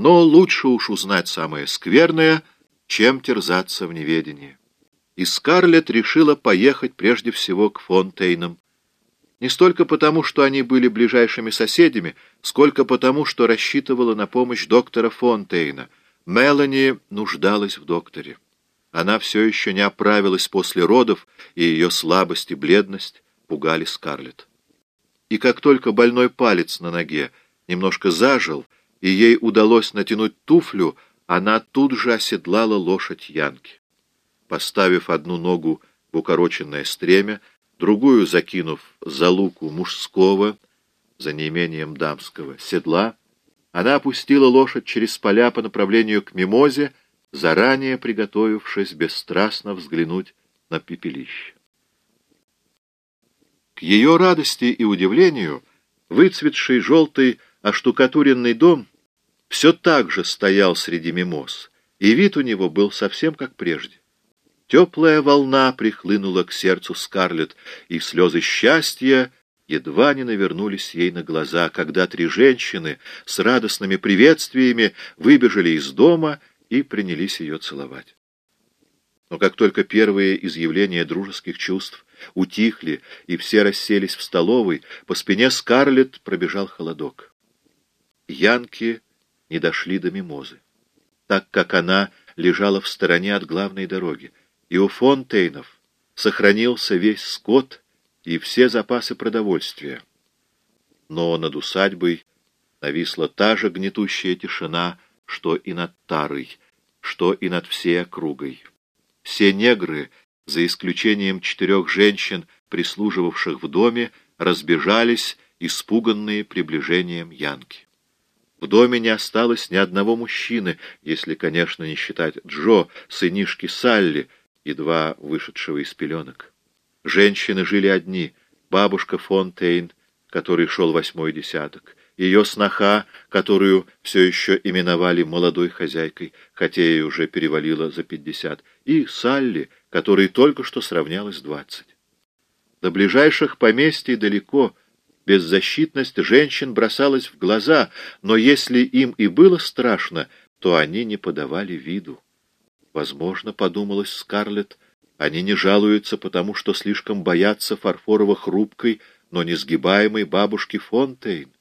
Но лучше уж узнать самое скверное, чем терзаться в неведении. И Скарлетт решила поехать прежде всего к Фонтейнам. Не столько потому, что они были ближайшими соседями, сколько потому, что рассчитывала на помощь доктора Фонтейна. Мелани нуждалась в докторе. Она все еще не оправилась после родов, и ее слабость и бледность пугали Скарлетт. И как только больной палец на ноге немножко зажил, и ей удалось натянуть туфлю, она тут же оседлала лошадь Янки. Поставив одну ногу в укороченное стремя, другую закинув за луку мужского, за неимением дамского, седла, она опустила лошадь через поля по направлению к мимозе, заранее приготовившись бесстрастно взглянуть на пепелище. К ее радости и удивлению выцветший желтый оштукатуренный дом все так же стоял среди мимоз, и вид у него был совсем как прежде. Теплая волна прихлынула к сердцу Скарлетт, и слезы счастья едва не навернулись ей на глаза, когда три женщины с радостными приветствиями выбежали из дома и принялись ее целовать. Но как только первые изъявления дружеских чувств утихли, и все расселись в столовой, по спине Скарлетт пробежал холодок. Янки не дошли до мимозы, так как она лежала в стороне от главной дороги, и у Фонтейнов сохранился весь скот и все запасы продовольствия. Но над усадьбой нависла та же гнетущая тишина, что и над Тарой, что и над всей округой. Все негры, за исключением четырех женщин, прислуживавших в доме, разбежались, испуганные приближением Янки. В доме не осталось ни одного мужчины, если, конечно, не считать Джо, сынишки Салли, едва вышедшего из пеленок. Женщины жили одни, бабушка Фонтейн, который шел восьмой десяток, ее сноха, которую все еще именовали молодой хозяйкой, хотя ей уже перевалило за пятьдесят, и Салли, которой только что сравнялось двадцать. До ближайших поместий далеко, беззащитность женщин бросалась в глаза, но если им и было страшно, то они не подавали виду. Возможно, подумалось Скарлетт, они не жалуются, потому что слишком боятся фарфорово-хрупкой, но несгибаемой бабушки Фонтейн.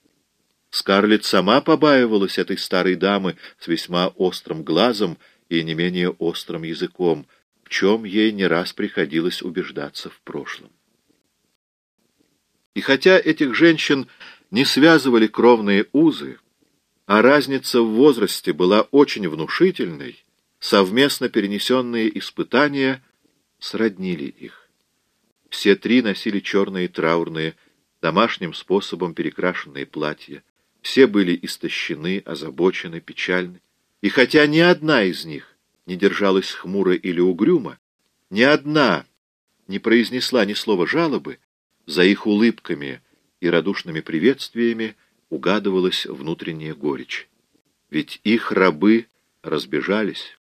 Скарлетт сама побаивалась этой старой дамы с весьма острым глазом и не менее острым языком, в чем ей не раз приходилось убеждаться в прошлом. И хотя этих женщин не связывали кровные узы, а разница в возрасте была очень внушительной, совместно перенесенные испытания сроднили их. Все три носили черные траурные, домашним способом перекрашенные платья, все были истощены, озабочены, печальны. И хотя ни одна из них не держалась хмуро или угрюмо, ни одна не произнесла ни слова жалобы, за их улыбками и радушными приветствиями угадывалась внутренняя горечь. Ведь их рабы разбежались,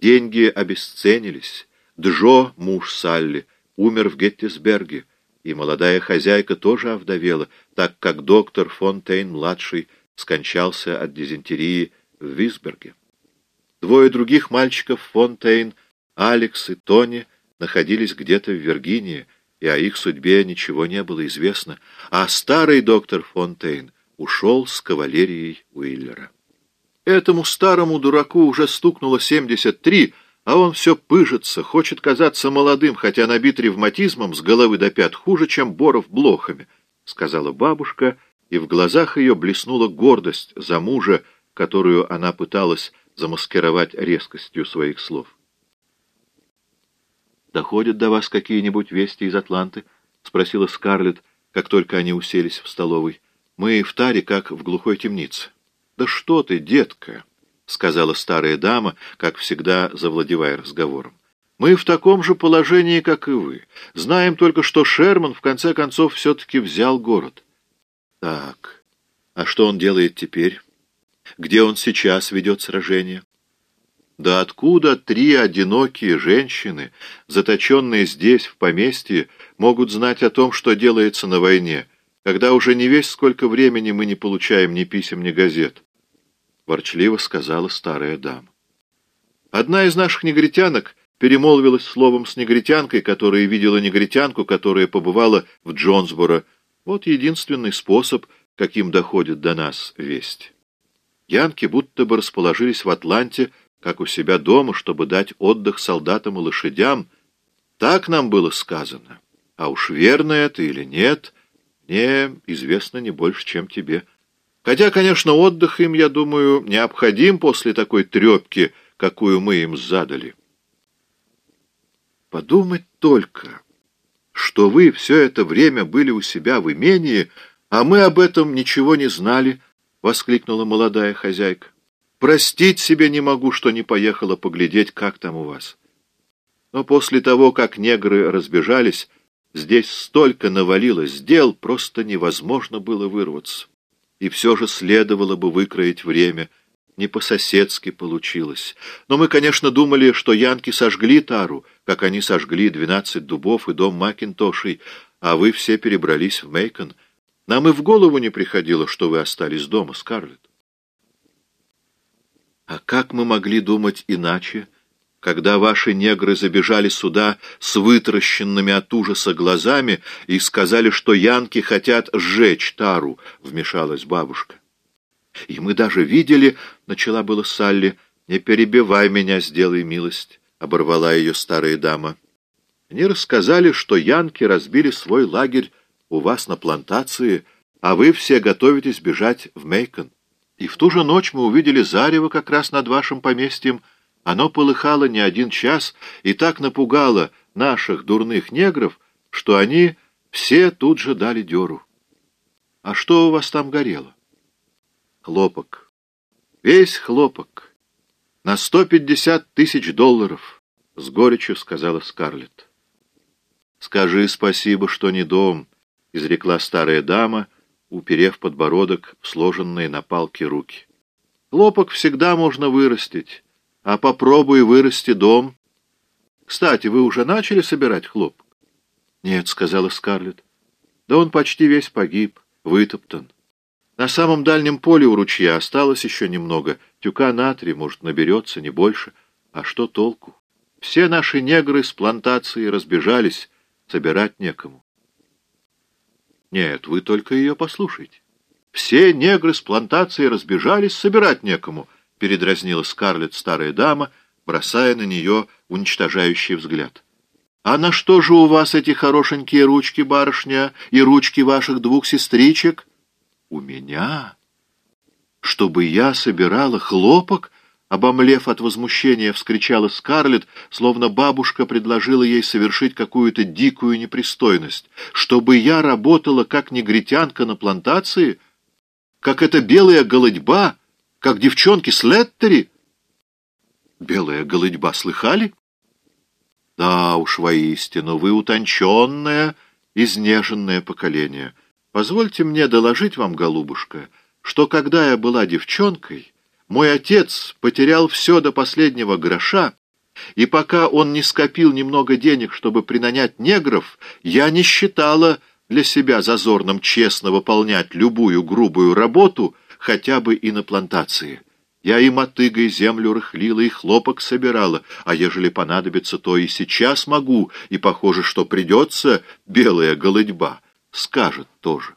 деньги обесценились, Джо, муж Салли, умер в Геттисберге, и молодая хозяйка тоже овдовела, так как доктор Фонтейн-младший скончался от дизентерии в Висберге. Двое других мальчиков Фонтейн, Алекс и Тони, находились где-то в Виргинии, и о их судьбе ничего не было известно, а старый доктор Фонтейн ушел с кавалерией Уиллера. Этому старому дураку уже стукнуло семьдесят три, а он все пыжится, хочет казаться молодым, хотя набит ревматизмом с головы до пят хуже, чем Боров блохами, — сказала бабушка, и в глазах ее блеснула гордость за мужа, которую она пыталась замаскировать резкостью своих слов. «Доходят до вас какие-нибудь вести из Атланты?» — спросила Скарлетт, как только они уселись в столовой. «Мы в таре, как в глухой темнице». «Да что ты, детка!» — сказала старая дама, как всегда завладевая разговором. «Мы в таком же положении, как и вы. Знаем только, что Шерман в конце концов все-таки взял город». «Так, а что он делает теперь? Где он сейчас ведет сражение?» Да откуда три одинокие женщины, заточенные здесь, в поместье, могут знать о том, что делается на войне, когда уже не весь сколько времени мы не получаем ни писем, ни газет? — ворчливо сказала старая дама. Одна из наших негритянок перемолвилась словом с негритянкой, которая видела негритянку, которая побывала в Джонсборо. Вот единственный способ, каким доходит до нас весть. Янки будто бы расположились в Атланте, как у себя дома, чтобы дать отдых солдатам и лошадям. Так нам было сказано. А уж верно это или нет, мне известно не больше, чем тебе. Хотя, конечно, отдых им, я думаю, необходим после такой трепки, какую мы им задали. Подумать только, что вы все это время были у себя в имении, а мы об этом ничего не знали, — воскликнула молодая хозяйка. Простить себе не могу, что не поехала поглядеть, как там у вас. Но после того, как негры разбежались, здесь столько навалилось дел, просто невозможно было вырваться и все же следовало бы выкроить время. Не по-соседски получилось. Но мы, конечно, думали, что янки сожгли Тару, как они сожгли двенадцать дубов и дом Макинтошей, а вы все перебрались в Мейкон. Нам и в голову не приходило, что вы остались дома, Скарлетт. А как мы могли думать иначе, когда ваши негры забежали сюда с вытаращенными от ужаса глазами и сказали, что янки хотят сжечь тару, — вмешалась бабушка. — И мы даже видели, — начала было Салли, — не перебивай меня, сделай милость, — оборвала ее старая дама. Они рассказали, что янки разбили свой лагерь у вас на плантации, а вы все готовитесь бежать в Мейкон. И в ту же ночь мы увидели зарево как раз над вашим поместьем, — оно полыхало не один час и так напугало наших дурных негров, что они все тут же дали дёру. А что у вас там горело? Хлопок. Весь хлопок. На сто пятьдесят тысяч долларов, — с горечью сказала Скарлетт. Скажи спасибо, что не дом, — изрекла старая дама, уперев подбородок сложенные на палке руки. Хлопок всегда можно вырастить, а попробуй вырасти дом. Кстати, вы уже начали собирать хлопок? Нет, сказала Скарлетт. Да он почти весь погиб, вытоптан. На самом дальнем поле у ручья осталось еще немного. Тюка на три, может, наберется, не больше. А что толку? Все наши негры с плантации разбежались, собирать некому. Нет, вы только ее послушайте. Все негры с плантации разбежались, собирать некому — передразнила Скарлетт старая дама, бросая на нее уничтожающий взгляд. «А на что же у вас эти хорошенькие ручки, барышня, и ручки ваших двух сестричек?» «У меня? Чтобы я собирала хлопок?» Обомлев от возмущения, вскричала Скарлетт, словно бабушка предложила ей совершить какую-то дикую непристойность. «Чтобы я работала как негритянка на плантации? Как эта белая голодьба?» как девчонки с Леттери. Белая голыдьба слыхали? Да уж, воистину, вы утонченное, изнеженное поколение. Позвольте мне доложить вам, голубушка, что когда я была девчонкой, мой отец потерял все до последнего гроша, и пока он не скопил немного денег, чтобы принанять негров, я не считала для себя зазорным честно выполнять любую грубую работу, хотя бы и на плантации. Я и мотыгой землю рыхлила, и хлопок собирала, а ежели понадобится, то и сейчас могу, и похоже, что придется белая голыдьба. Скажет тоже.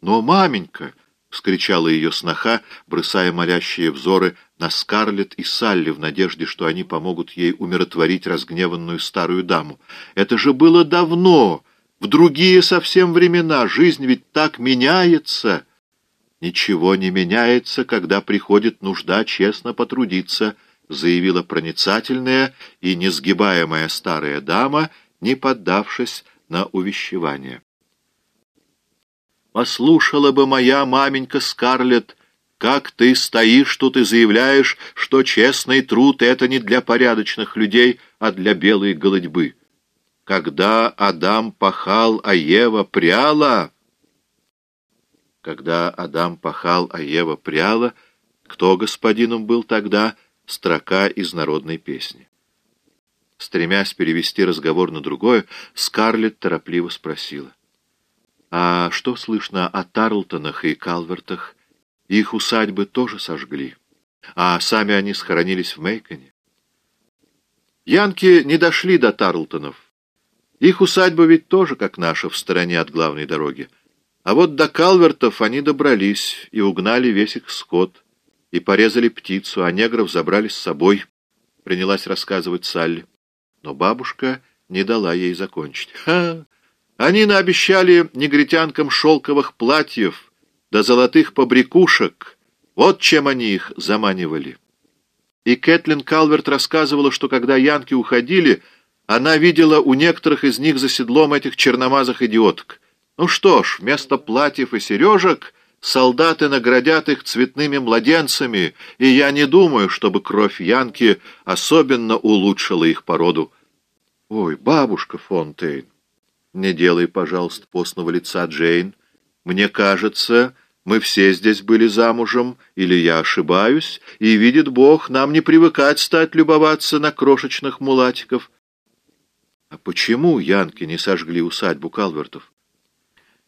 Но, маменька, — вскричала ее сноха, бросая молящие взоры на Скарлетт и Салли в надежде, что они помогут ей умиротворить разгневанную старую даму. «Это же было давно, в другие совсем времена, жизнь ведь так меняется!» «Ничего не меняется, когда приходит нужда честно потрудиться», заявила проницательная и несгибаемая старая дама, не поддавшись на увещевание. «Послушала бы моя маменька Скарлетт, как ты стоишь тут и заявляешь, что честный труд — это не для порядочных людей, а для белой голодьбы. Когда Адам пахал, а Ева пряла...» Когда Адам пахал, а Ева пряла, кто господином был тогда, строка из народной песни. Стремясь перевести разговор на другое, Скарлетт торопливо спросила. «А что слышно о Тарлтонах и Калвертах? Их усадьбы тоже сожгли?» а сами они схоронились в Мейконе. Янки не дошли до Тарлтонов. Их усадьба ведь тоже, как наша, в стороне от главной дороги. А вот до Калвертов они добрались и угнали весь их скот, и порезали птицу, а негров забрали с собой, — принялась рассказывать Салли. Но бабушка не дала ей закончить. Ха! Они наобещали негритянкам шелковых платьев до золотых побрякушек. Вот чем они их заманивали. И Кэтлин Калверт рассказывала, что когда янки уходили, она видела у некоторых из них за седлом этих черномазых идиоток. Ну что ж, вместо платьев и сережек солдаты наградят их цветными младенцами, и я не думаю, чтобы кровь янки особенно улучшила их породу. Ой, бабушка Фонтейн, не делай, пожалуйста, постного лица, Джейн. Мне кажется, мы все здесь были замужем, или я ошибаюсь, и, видит Бог, нам не привыкать стать любоваться на крошечных мулатиков. А почему янки не сожгли усадьбу Калвертов?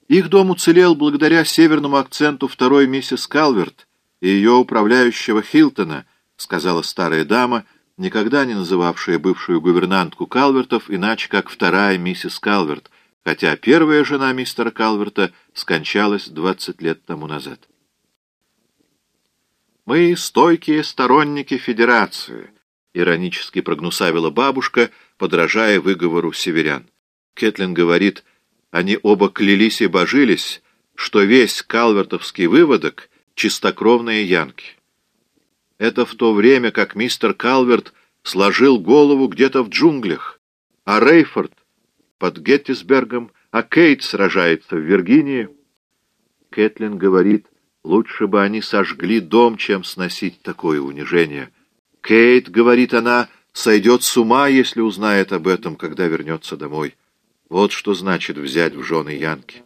Их дом уцелел благодаря северному акценту второй миссис Калверт и ее управляющего Хилтона, сказала старая дама — никогда не называвшая бывшую гувернантку Калвертов иначе, как вторая миссис Калверт, хотя первая жена мистера Калверта скончалась 20 лет тому назад. «Мы стойкие сторонники Федерации», — иронически прогнусавила бабушка, подражая выговору северян. Кэтлин говорит, они оба клялись и божились, что весь калвертовский выводок — чистокровные янки. Это в то время, как мистер Калверт сложил голову где-то в джунглях, а Рейфорд под Геттисбергом, а Кейт сражается в Виргинии. Кэтлин говорит, лучше бы они сожгли дом, чем сносить такое унижение. Кейт, говорит она, сойдет с ума, если узнает об этом, когда вернется домой. Вот что значит взять в жены Янки.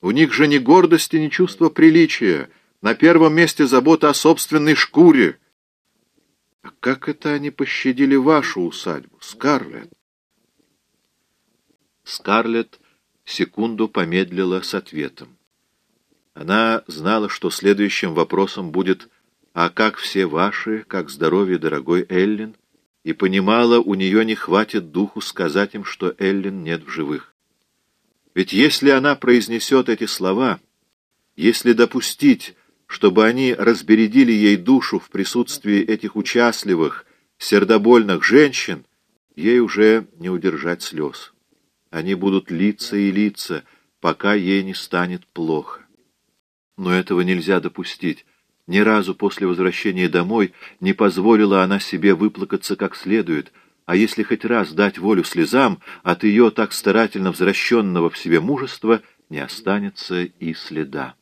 У них же ни гордости, ни чувства приличия. На первом месте забота о собственной шкуре — а как это они пощадили вашу усадьбу, Скарлетт? Скарлетт секунду помедлила с ответом. Она знала, что следующим вопросом будет «А как все ваши, как здоровье дорогой Эллин?» и понимала, у нее не хватит духу сказать им, что Эллин нет в живых. Ведь если она произнесет эти слова, если допустить, чтобы они разбередили ей душу в присутствии этих участливых, сердобольных женщин, ей уже не удержать слез. Они будут литься и литься, пока ей не станет плохо. Но этого нельзя допустить. Ни разу после возвращения домой не позволила она себе выплакаться как следует, а если хоть раз дать волю слезам, от ее так старательно возвращенного в себе мужества не останется и следа.